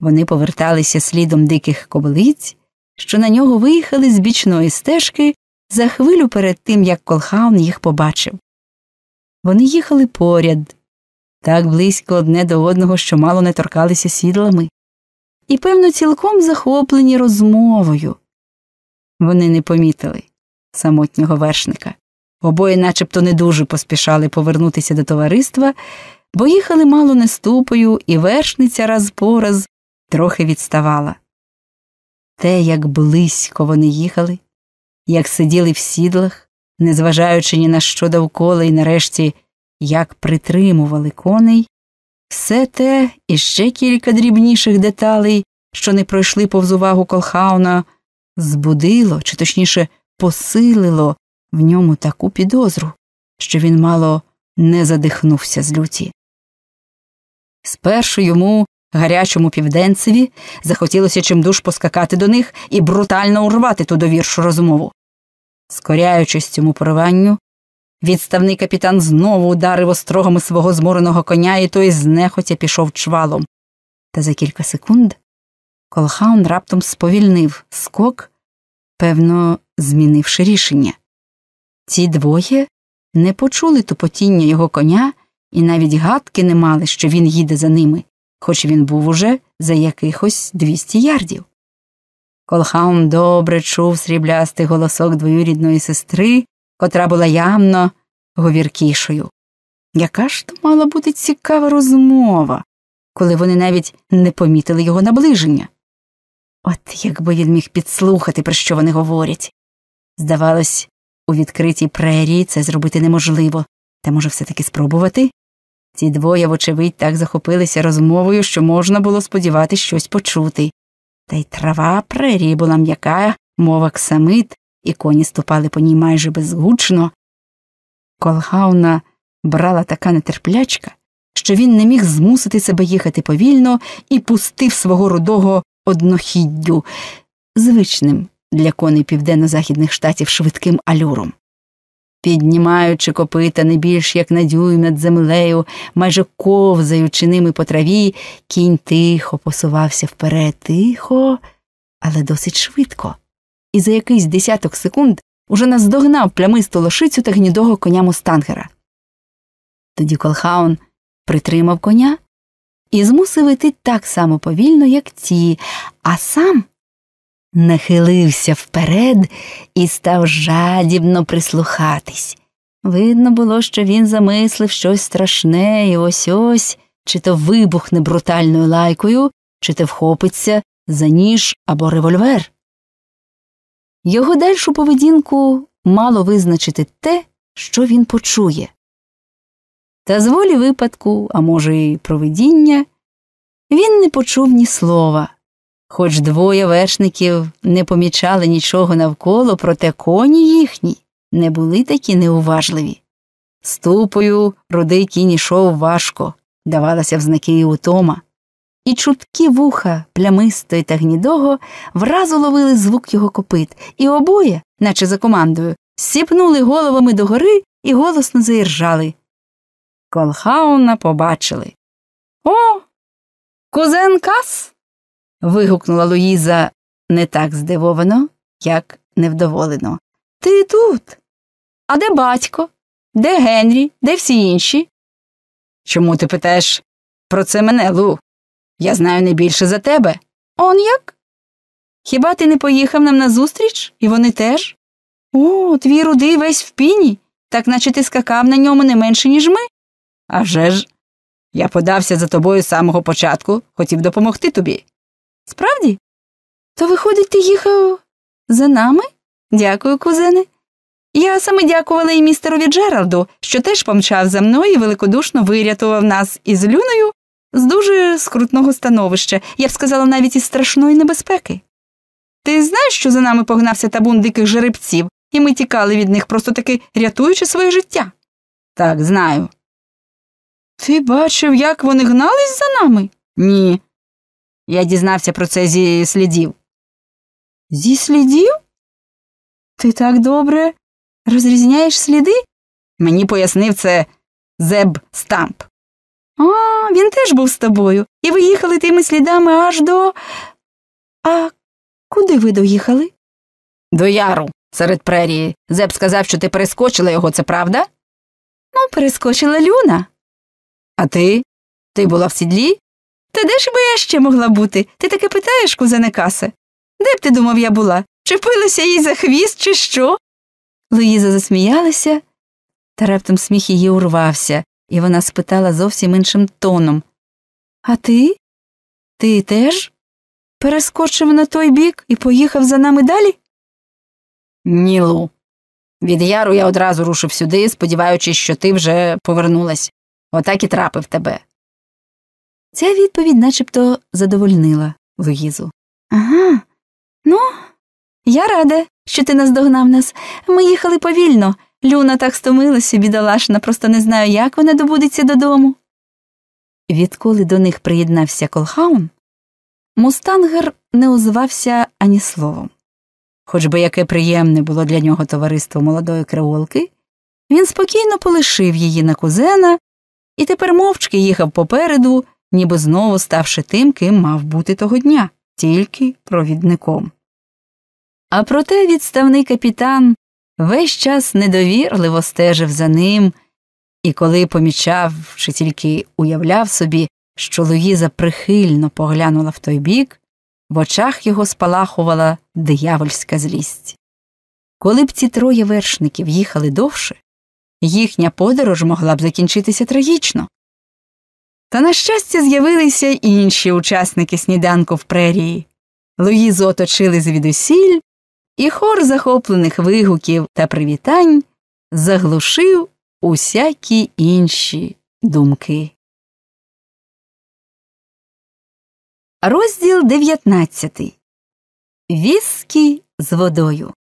вони поверталися слідом диких кобилиць, що на нього виїхали з бічної стежки за хвилю перед тим, як Колхаун їх побачив. Вони їхали поряд, так близько одне до одного, що мало не торкалися сідлами, і, певно, цілком захоплені розмовою. Вони не помітили самотнього вершника. Обоє начебто не дуже поспішали повернутися до товариства, бо їхали мало не ступою, і вершниця раз по раз трохи відставала. Те, як близько вони їхали, як сиділи в сідлах, незважаючи ні на що довкола, і нарешті як притримували коней, все те і ще кілька дрібніших деталей, що не пройшли повз увагу Колхауна, збудило, чи точніше посилило в ньому таку підозру, що він мало не задихнувся з люті. Спершу йому, гарячому південцеві, захотілося чимдуж поскакати до них і брутально урвати ту довіршу розмову. Скоряючись цьому пориванню, відставний капітан знову ударив острогами свого змореного коня, і той знехотя пішов чвалом. Та за кілька секунд Колхаун раптом сповільнив скок, певно, змінивши рішення. Ці двоє не почули тупотіння його коня і навіть гадки не мали, що він їде за ними, хоч він був уже за якихось 200 ярдів. Колхаун добре чув сріблястий голосок двоюрідної сестри, котра була явно говіркішою. Яка ж то мала бути цікава розмова, коли вони навіть не помітили його наближення? От якби він міг підслухати, про що вони говорять. Здавалось, у відкритій прерії це зробити неможливо, та може все таки спробувати? Ці двоє, вочевидь, так захопилися розмовою, що можна було сподіватися щось почути. Та й трава прерії була м'яка, мова ксамит, і коні ступали по ній майже безгучно. Колгауна брала така нетерплячка, що він не міг змусити себе їхати повільно і пустив свого рудого однохіддю, звичним для коней південно-західних штатів швидким алюром. Піднімаючи копита не більш як на дюйм над землею, майже ковзаючи ними по траві, кінь тихо посувався вперед, тихо, але досить швидко, і за якийсь десяток секунд уже наздогнав плямисту лошицю та гнідого коня мустангера. Тоді Колхаун притримав коня і змусив іти так само повільно, як ті, а сам нахилився вперед і став жадібно прислухатись. Видно було, що він замислив щось страшне, і ось ось чи то вибухне брутальною лайкою, чи то вхопиться за ніж або револьвер. Його дальшу поведінку мало визначити те, що він почує. Та з волі випадку, а може, й провидіння, він не почув ні слова. Хоч двоє вершників не помічали нічого навколо, проте коні їхні не були такі неуважливі. Ступою рудий кінь ішов важко, давалася в знаки і утома, і чуткі вуха плямистої та гнідого вразу ловили звук його копит, і обоє, наче за командою, сіпнули головами догори і голосно заіржали. Колхауна побачили. О, кузен Кас вигукнула Луїза не так здивовано, як невдоволено. Ти тут? А де батько? Де Генрі? Де всі інші? Чому ти питаєш про це мене, Лу? Я знаю не більше за тебе. Он як? Хіба ти не поїхав нам назустріч, і вони теж? О, твій рудий весь в піні, так наче ти скакав на ньому не менше, ніж ми. «А вже ж, я подався за тобою з самого початку, хотів допомогти тобі. Справді? То, виходить, ти їхав за нами? Дякую, кузене. Я саме дякувала і містерові Джералду, що теж помчав за мною і великодушно вирятував нас із люною з дуже скрутного становища, я б сказала, навіть із страшної небезпеки. Ти знаєш, що за нами погнався табун диких жеребців, і ми тікали від них, просто таки рятуючи своє життя? Так, знаю. Ти бачив, як вони гнались за нами? Ні. Я дізнався про це зі слідів. Зі слідів? Ти так добре розрізняєш сліди? Мені пояснив це Зеб Стамп. А, він теж був з тобою, і ви їхали тими слідами аж до. А куди ви доїхали? До яру, серед прерії. Зеб сказав, що ти перескочила його, це правда? Ну, перескочила люна. А ти? Ти була в сідлі? Та де ж би я ще могла бути? Ти таке питаєш, кузене Касе? Де б ти думав, я була? Чепилася їй за хвіст, чи що? Луїза засміялася, та раптом сміх її урвався, і вона спитала зовсім іншим тоном А ти? Ти теж? Перескочив на той бік і поїхав за нами далі? Ні, Лу. Від яру я одразу рушив сюди, сподіваючись, що ти вже повернулась. Отак і трапив тебе. Ця відповідь начебто задовольнила Луїзу. Ага, ну, я рада, що ти наздогнав нас. Ми їхали повільно. Люна так стомилася, бідолашна, просто не знаю, як вона добудеться додому. Відколи до них приєднався Колхаун, мустангер не озвався ані словом. Хоч би яке приємне було для нього товариство молодої креолки, він спокійно полишив її на кузена і тепер мовчки їхав попереду, ніби знову ставши тим, ким мав бути того дня, тільки провідником. А проте відставний капітан весь час недовірливо стежив за ним, і коли помічав чи тільки уявляв собі, що Луїза прихильно поглянула в той бік, в очах його спалахувала диявольська злість. Коли б ці троє вершників їхали довше, їхня подорож могла б закінчитися трагічно. Та, на щастя, з'явилися інші учасники сніданку в прерії. Луїзу оточили звідусіль, і хор захоплених вигуків та привітань заглушив усякі інші думки. Розділ 19. Віскі з водою.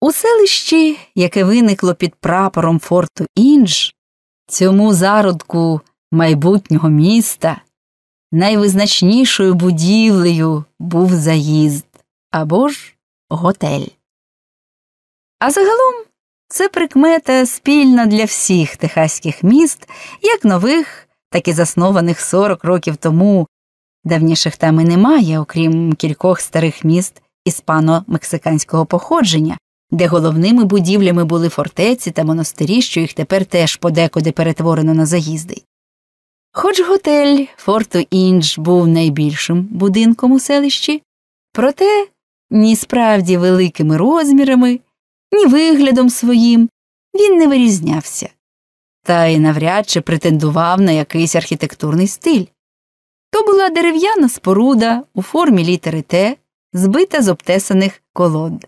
У селищі, яке виникло під прапором форту Інж, цьому зародку майбутнього міста, найвизначнішою будівлею був заїзд або ж готель. А загалом це прикмета спільна для всіх техаських міст, як нових, так і заснованих 40 років тому. Давніших там і немає, окрім кількох старих міст іспано-мексиканського походження, де головними будівлями були фортеці та монастирі, що їх тепер теж подекуди перетворено на заїзди. Хоч готель Форту Індж був найбільшим будинком у селищі, проте ні справді великими розмірами, ні виглядом своїм він не вирізнявся, та й навряд чи претендував на якийсь архітектурний стиль. То була дерев'яна споруда у формі літери Т, збита з обтесаних колод.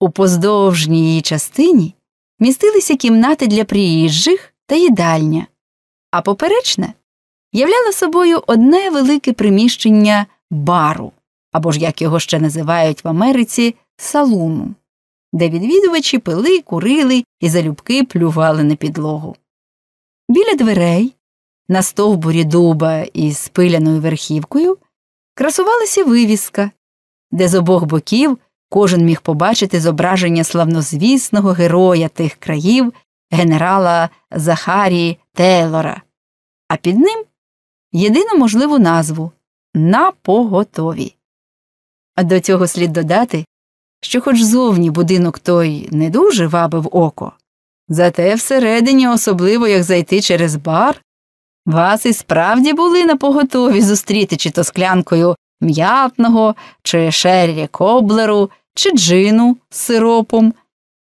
У поздовжній її частині містилися кімнати для приїжджих та їдальня, а поперечне являло собою одне велике приміщення бару, або ж як його ще називають в Америці, салуну, де відвідувачі пили, курили і залюбки плювали на підлогу. Біля дверей, на стовбурі дуба із пиляною верхівкою, красувалася вивіска, де з обох боків кожен міг побачити зображення славнозвісного героя тих країв, генерала Захарії Тейлора, а під ним єдину можливу назву на поготові. До цього слід додати, що, хоч зовні будинок той не дуже вабив око, зате всередині, особливо як зайти через бар, вас і справді були на поготові зустріти чи то склянкою м'ятного, чи шеррі коблеру, чи джину з сиропом,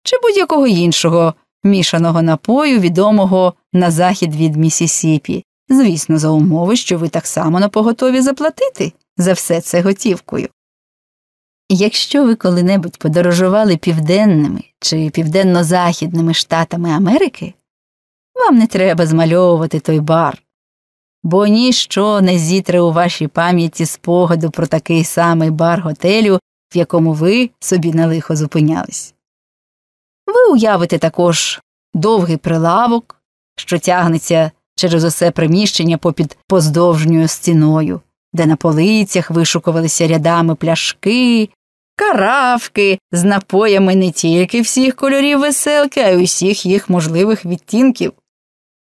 чи будь-якого іншого мішаного напою, відомого на захід від Місісіпі, звісно, за умови, що ви так само на поготові заплатити за все це готівкою. Якщо ви коли-небудь подорожували південними чи південно-західними штатами Америки, вам не треба змальовувати той бар, бо ніщо не зітре у вашій пам'яті спогаду про такий самий бар готелю, в якому ви собі на лихо зупинялись. Ви уявите також довгий прилавок, що тягнеться через усе приміщення попід поздовжньою стіною, де на полицях вишукувалися рядами пляшки, каравки з напоями не тільки всіх кольорів веселки, а й усіх їх можливих відтінків,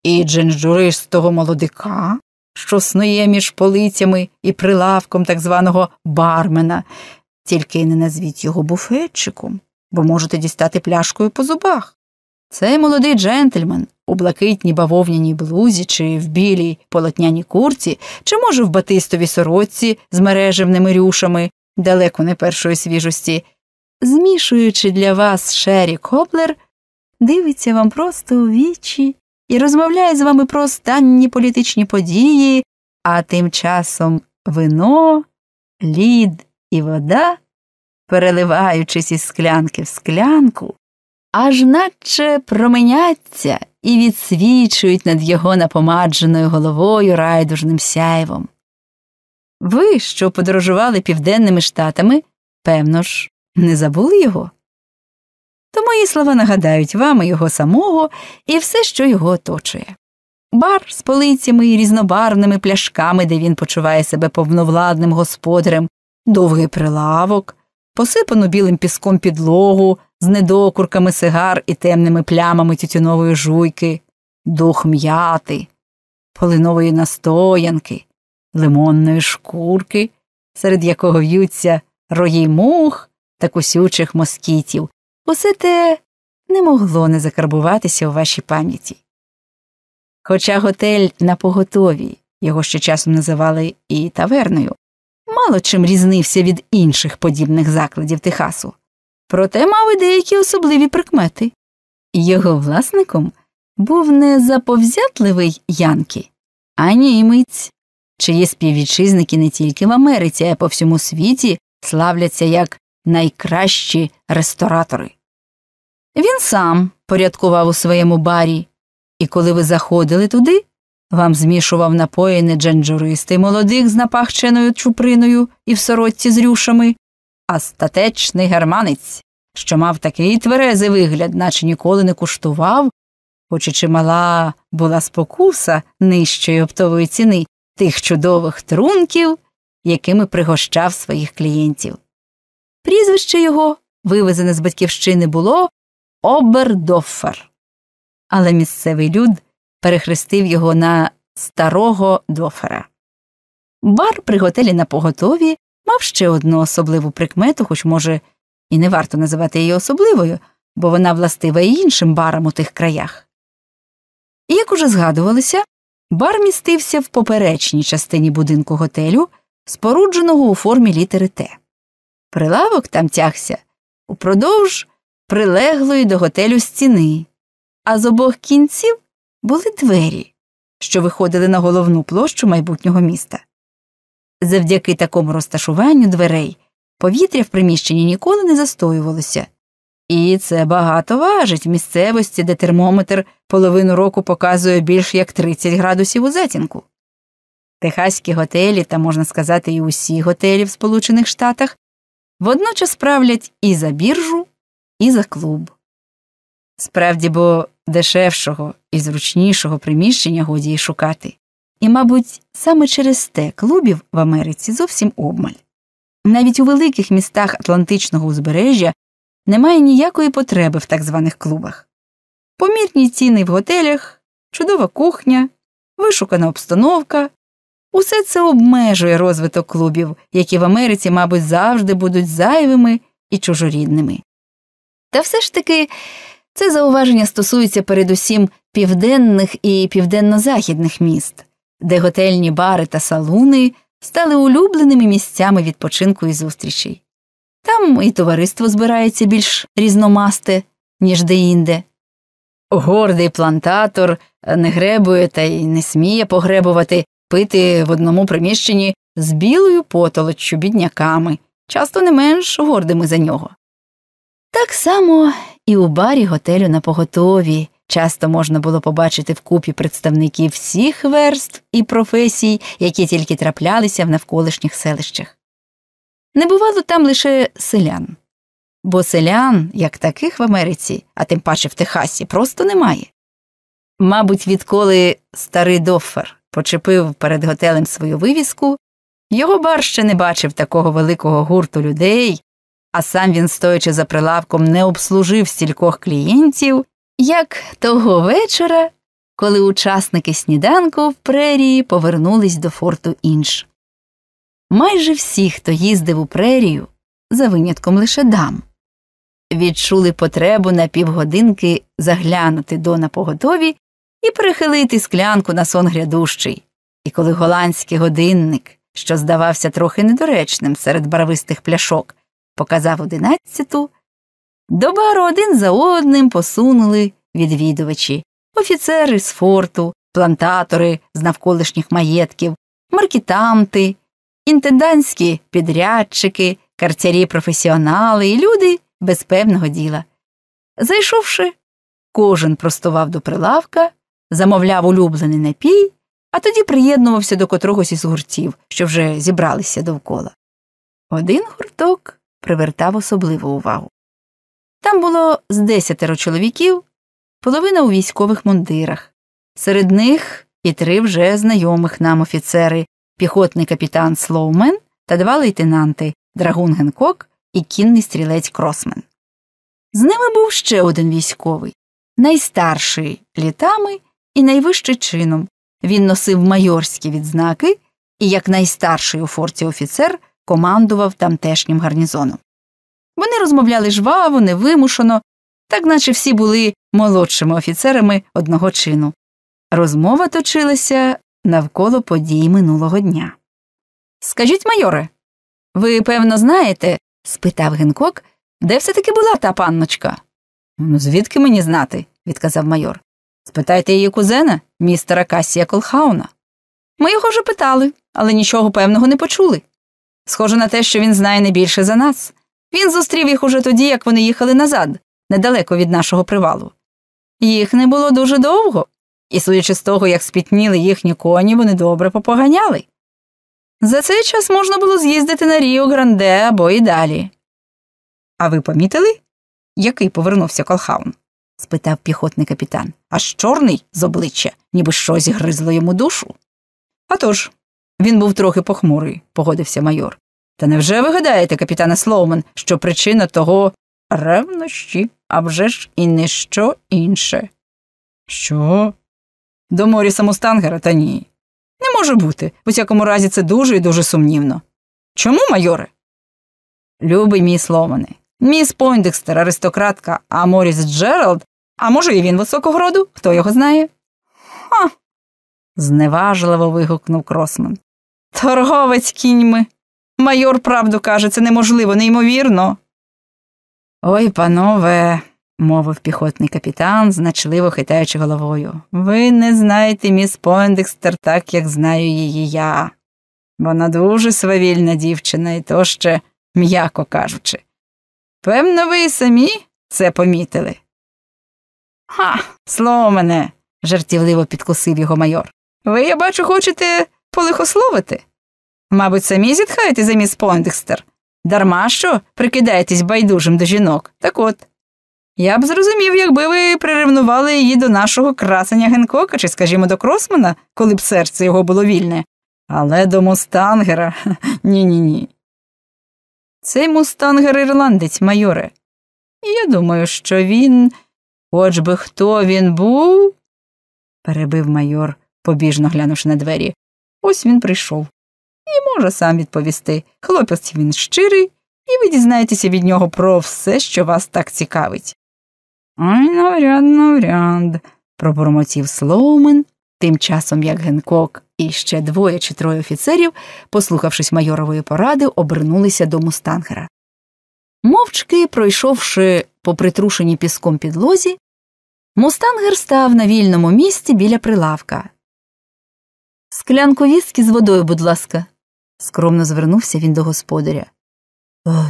і джинджуристого молодика, що снує між полицями і прилавком так званого бармена, тільки не назвіть його буфетчиком, бо можете дістати пляшкою по зубах. Цей молодий джентльмен у блакитній бавовняній блузі чи в білій полотняній курці, чи, може, в батистовій сорочці з мережевними рюшами, далеко не першої свіжості, змішуючи для вас Шері Коплер, дивиться вам просто у вічі і розмовляє з вами про останні політичні події, а тим часом вино, лід і вода, переливаючись із склянки в склянку, аж наче променяться і відсвічують над його напомадженою головою райдужним сяйвом. Ви, що подорожували південними штатами, певно ж, не забули його. То мої слова нагадають вам його самого і все, що його оточує. бар з полицями і різнобарвними пляшками, де він почуває себе повновладним господарем, довгий прилавок, посипану білим піском підлогу з недокурками сигар і темними плямами тютюнової жуйки, дух м'яти, полинової настоянки, лимонної шкурки, серед якого в'ються рої мух та кусючих москітів. Усе те не могло не закарбуватися у вашій пам'яті. Хоча готель на поготові, його ще часом називали і таверною, мало чим різнився від інших подібних закладів Техасу, проте мав і деякі особливі прикмети. Його власником був не заповзятливий Янкі, а німець, чиї співвітчизники не тільки в Америці, а й по всьому світі славляться як найкращі ресторатори. Він сам порядкував у своєму барі, і коли ви заходили туди, вам змішував напої не дженджуристий молодих з напахченою чуприною і в сорочці з рюшами, а статечний германець, що мав такий тверезий вигляд, наче ніколи не куштував, хоч і чимала була спокуса нижчої оптової ціни тих чудових трунків, якими пригощав своїх клієнтів. Прізвище його, вивезене з батьківщини, було Обердоффер, але місцевий люд перехрестив його на старого дофера. Бар при готелі на поготові мав ще одну особливу прикмету, хоч, може, і не варто називати її особливою, бо вона властива і іншим барам у тих краях. І як уже згадувалося, бар містився в поперечній частині будинку готелю, спорудженого у формі літери Т. Прилавок там тягся упродовж прилеглої до готелю стіни, а з обох кінців були двері, що виходили на головну площу майбутнього міста. Завдяки такому розташуванню дверей повітря в приміщенні ніколи не застоювалося, і це багато важить в місцевості, де термометр половину року показує більш як 30 градусів у затінку. Техаські готелі, та можна сказати, і усі готелі в Сполучених Штатах водночас правлять і за біржу, і за клуб. Справді, бо дешевшого і зручнішого приміщення годі й шукати. І, мабуть, саме через те клубів в Америці зовсім обмаль. Навіть у великих містах Атлантичного узбережжя немає ніякої потреби в так званих клубах. Помірні ціни в готелях, чудова кухня, вишукана обстановка усе це обмежує розвиток клубів, які в Америці, мабуть, завжди будуть зайвими і чужорідними. Та все ж таки це зауваження стосується передусім південних і південно-західних міст, де готельні бари та салуни стали улюбленими місцями відпочинку і зустрічей. Там і товариство збирається більш різномасте, ніж деінде. Гордий плантатор не гребує та й не сміє погребувати, пити в одному приміщенні з білою потолоччю бідняками, часто не менш гордими за нього. Так само і у барі готелю на поготові часто можна було побачити вкупі представників всіх верств і професій, які тільки траплялися в навколишніх селищах. Не бувало там лише селян, бо селян, як таких в Америці, а тим паче в Техасі, просто немає. Мабуть, відколи старий Доффер почепив перед готелем свою вивіску, його бар ще не бачив такого великого гурту людей, а сам він, стоячи за прилавком, не обслужив стількох клієнтів, як того вечора, коли учасники сніданку в прерії повернулись до форту інш. Майже всі, хто їздив у прерію, за винятком лише дам, відчули потребу на півгодинки заглянути до напоготові і перехилити склянку на сон грядущий. І коли голландський годинник, що здавався трохи недоречним серед барвистих пляшок, показав одинадцяту, до бару один за одним посунули відвідувачі, офіцери з форту, плантатори з навколишніх маєтків, маркетанти, інтендантські підрядчики, карцярі професіонали і люди без певного діла. Зайшовши, кожен простував до прилавка, замовляв улюблений напій, а тоді приєднувався до котрогось із гуртів, що вже зібралися довкола. Один гурток привертав особливу увагу. Там було з десятеро чоловіків, половина у військових мундирах. Серед них і три вже знайомих нам офіцери піхотний капітан Слоумен та два лейтенанти Драгун Генкок і кінний стрілець Кросмен. З ними був ще один військовий, найстарший літами і найвищий чином. Він носив майорські відзнаки і, як найстарший у форті офіцер, командував тамтешнім гарнізоном. Вони розмовляли жваво, невимушено, так наче всі були молодшими офіцерами одного чину. Розмова точилася навколо подій минулого дня. Скажіть, майоре, ви, певно, знаєте, спитав Генкок, де все таки була та панночка? Ну, звідки мені знати, відказав майор. Спитайте її кузена, містера Касія Колхауна. Ми його вже питали, але нічого певного не почули. Схоже на те, що він знає не більше за нас. Він зустрів їх уже тоді, як вони їхали назад, недалеко від нашого привалу. Їх не було дуже довго, і, судячи з того, як спітніли їхні коні, вони добре попоганяли. За цей час можна було з'їздити на Ріо Гранде або і далі. А ви помітили, який повернувся Колхаун? спитав піхотний капітан. Аж чорний з обличчя, ніби щось гризло йому душу. «А тож, він був трохи похмурий, погодився майор. Та невже ви гадаєте, капітане Слоумен, що причина того ревнощі, а вже ж і не що інше? Що? До Моріса Мустангера та ні. Не може бути. В усякому разі, це дуже і дуже сумнівно. Чому, майоре? Любий мій Сломане. Міс Пойндекстер, аристократка, а Моріс Джеральд, а може, і він високого роду? Хто його знає? Ха. Зневажливо вигукнув Кросман. Торговець кіньми. Майор правду каже, це неможливо, неймовірно. Ой, панове, мовив піхотний капітан, значливо хитаючи головою. Ви не знаєте міс Пойндекстер так, як знаю її я. Вона дуже свавільна дівчина, і то ще, м'яко кажучи. Певно, ви самі це помітили. Ха, слово мене, жартівливо підкусив його майор. Ви, я бачу, хочете полихословити? Мабуть, самі зітхаєте за міс Пойндекстер. Дарма що прикидаєтесь байдужим до жінок. Так от. Я б зрозумів, якби ви приревнували її до нашого красення Генкока чи, скажімо, до Кросмана, коли б серце його було вільне. Але до мустангера ні ні ні. Цей мустангер ірландець, майоре. Я думаю, що він, хоч би хто він був, перебив майор, побіжно глянувши на двері. Ось він прийшов. І може сам відповісти. Хлопець він щирий, і ви дізнаєтеся від нього про все, що вас так цікавить. Ай, навряд, навряд, пробурмотів Слоумен, тим часом як Генкок і ще двоє чи троє офіцерів, послухавшись майорової поради, обернулися до мустангера. Мовчки, пройшовши по притрушеній піском підлозі, мустангер став на вільному місці біля прилавка. Склянку віскі з водою, будь ласка, скромно звернувся він до господаря.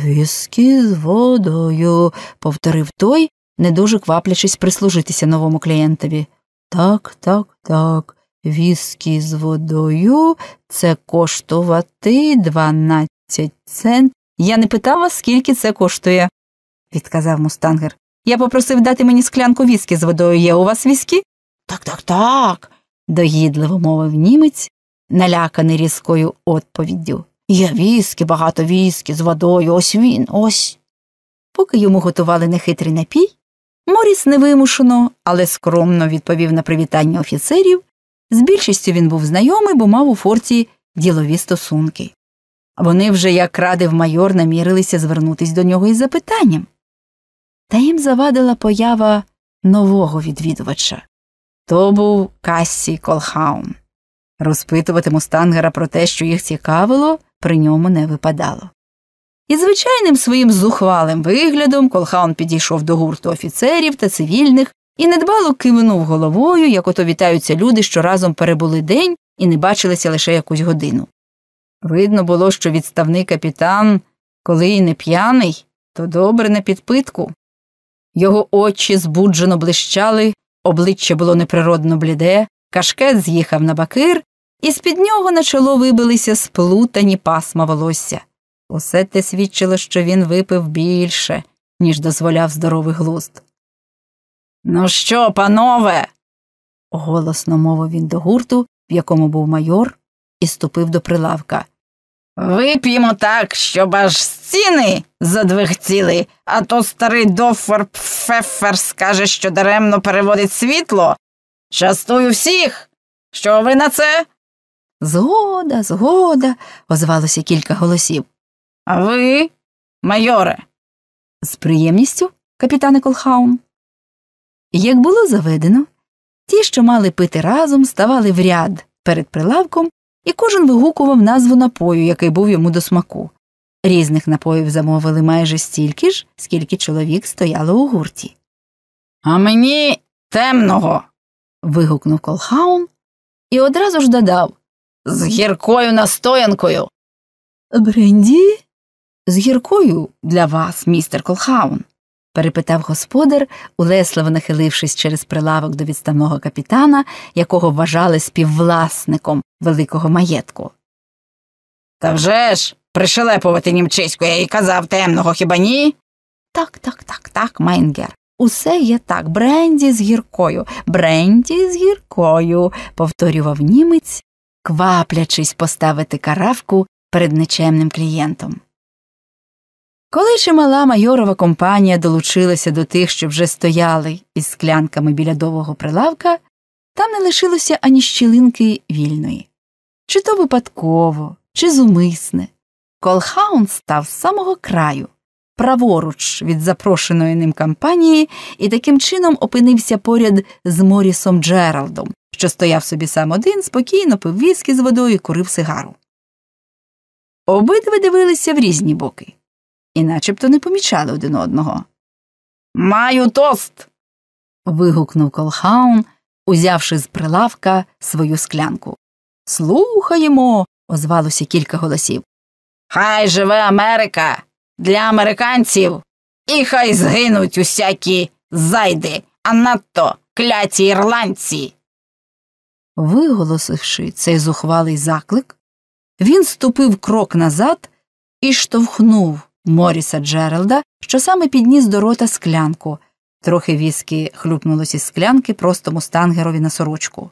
Віскі з водою, повторив той, не дуже кваплячись прислужитися новому клієнтові. Так, так, так, віскі з водою це коштувати дванадцять цент. Я не питав вас, скільки це коштує, відказав мустангер. Я попросив дати мені склянку віскі з водою. Є у вас віскі? Так, так, так, догідливо мовив німець, наляканий різкою відповіддю. Є віскі, багато віскі з водою, ось він, ось. Поки йому готували нехитрий напій, Моріс невимушено, але скромно відповів на привітання офіцерів. З більшістю він був знайомий, бо мав у форті ділові стосунки. Вони вже, як радив майор, намірилися звернутись до нього із запитанням. Та їм завадила поява нового відвідувача. То був Кассі Колхаун. Розпитувати мустангера про те, що їх цікавило, при ньому не випадало. І звичайним своїм зухвалим виглядом Колхаун підійшов до гурту офіцерів та цивільних і недбало кивнув головою, як ото вітаються люди, що разом перебули день і не бачилися лише якусь годину. Видно було, що відставний капітан, коли й не п'яний, то добре на підпитку. Його очі збуджено блищали, обличчя було неприродно бліде, кашкет з'їхав на бакир, і з під нього на чоло вибилися сплутані пасма волосся. Усе те свідчило, що він випив більше, ніж дозволяв здоровий глузд. Ну що, панове? голосно мовив він до гурту, в якому був майор, і ступив до прилавка. Вип'ємо так, щоб аж стіни задвигціли, а то старий дофор Пфефер скаже, що даремно переводить світло. Частую всіх. Що ви на це? Згода, згода, озвалося кілька голосів. А ви, майоре? З приємністю, капітане Колхаун. Як було заведено, ті, що мали пити разом, ставали в ряд перед прилавком, і кожен вигукував назву напою, який був йому до смаку. Різних напоїв замовили майже стільки ж, скільки чоловік стояло у гурті. А мені темного. вигукнув Колхаун і одразу ж додав З гіркою настоянкою. Бренді? З гіркою для вас, містер Колхаун, перепитав господар, улесливо нахилившись через прилавок до відставного капітана, якого вважали співвласником великого маєтку. Та вже ж, пришелепуватий німчиську, я й казав темного, хіба ні? Так, так, так, так, Майнгер. Усе є так, бренді з гіркою, бренді з гіркою, повторював німець, кваплячись поставити каравку перед нечемним клієнтом. Коли чимала майорова компанія долучилася до тих, що вже стояли із склянками біля довгого прилавка, там не лишилося ані щілинки вільної. Чи то випадково, чи зумисне. Колхаун став з самого краю, праворуч від запрошеної ним компанії, і таким чином опинився поряд з Морісом Джералдом, що стояв собі сам один, спокійно пив віскі з водою і курив сигару. Обидва дивилися в різні боки і начебто не помічали один одного. Маю тост. вигукнув Колхаун, узявши з прилавка свою склянку. Слухаємо. озвалося кілька голосів. Хай живе Америка для американців, і хай згинуть усякі зайди, а надто кляті ірландці. Виголосивши цей зухвалий заклик, він ступив крок назад і штовхнув Моріса Джералда, що саме підніс до рота склянку. Трохи віскі хлюпнулося із склянки просто мустангерові на сорочку.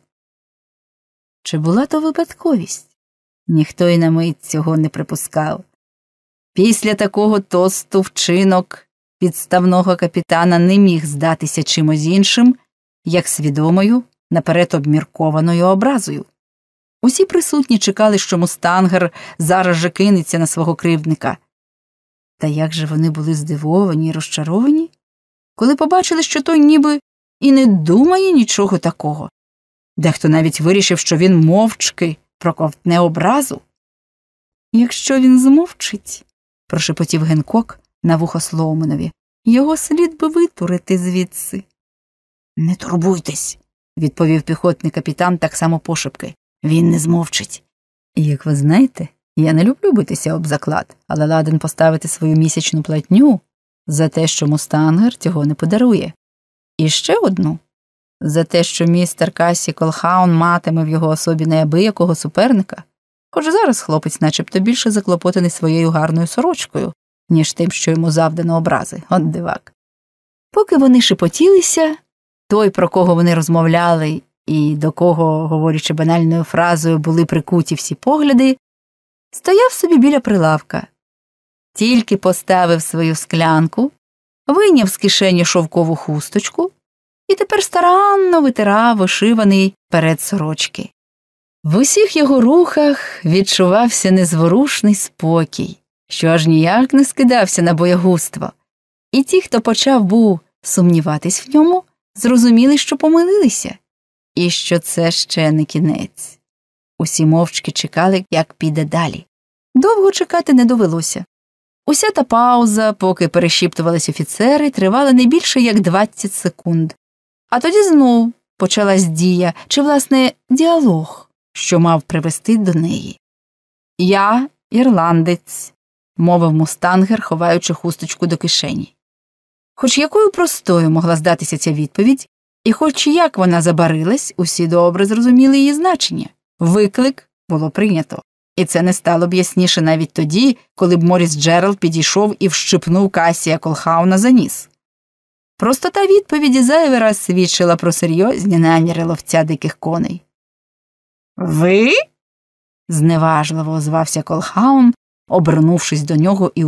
Чи була то випадковість? Ніхто й на мить цього не припускав. Після такого тосту вчинок підставного капітана не міг здатися чимось іншим, як свідомою, наперед обміркованою образою. Усі присутні чекали, що мустангер зараз же кинеться на свого кривдника. Та як же вони були здивовані і розчаровані, коли побачили, що той ніби і не думає нічого такого. Дехто навіть вирішив, що він мовчки проковтне образу. Якщо він змовчить, прошепотів Генкок на вухо Слоуменові, його слід би витурити звідси. Не турбуйтесь, відповів піхотний капітан так само пошепки. Він не змовчить. Як ви знаєте, я не люблю битися об заклад, але ладен поставити свою місячну платню за те, що мустангер цього не подарує. І ще одну за те, що містер Касі Колхаун матиме в його особі неабиякого суперника, хоч зараз хлопець начебто більше заклопотаний своєю гарною сорочкою, ніж тим, що йому завдано образи, от дивак. Поки вони шепотілися, той, про кого вони розмовляли, і до кого, говорячи банальною фразою, були прикуті всі погляди, стояв собі біля прилавка, тільки поставив свою склянку, вийняв з кишені шовкову хусточку і тепер старанно витирав вишиваний перед сорочки. В усіх його рухах відчувався незворушний спокій, що аж ніяк не скидався на боягузтво, і ті, хто почав був сумніватись в ньому, зрозуміли, що помилилися, і що це ще не кінець. Усі мовчки чекали, як піде далі. Довго чекати не довелося. Уся та пауза, поки перешіптувались офіцери, тривала не більше як 20 секунд. А тоді знов почалась дія, чи, власне, діалог, що мав привести до неї. Я ірландець, мовив мустангер, ховаючи хусточку до кишені. Хоч якою простою могла здатися ця відповідь, і хоч як вона забарилась, усі добре зрозуміли її значення. Виклик було прийнято, і це не стало б ясніше навіть тоді, коли б Моріс Джералд підійшов і вщипнув Касія Колхауна за ніс. Простота відповіді зайвера свідчила про серйозні наміри ловця диких коней. Ви? зневажливо озвався Колхаун, обернувшись до нього і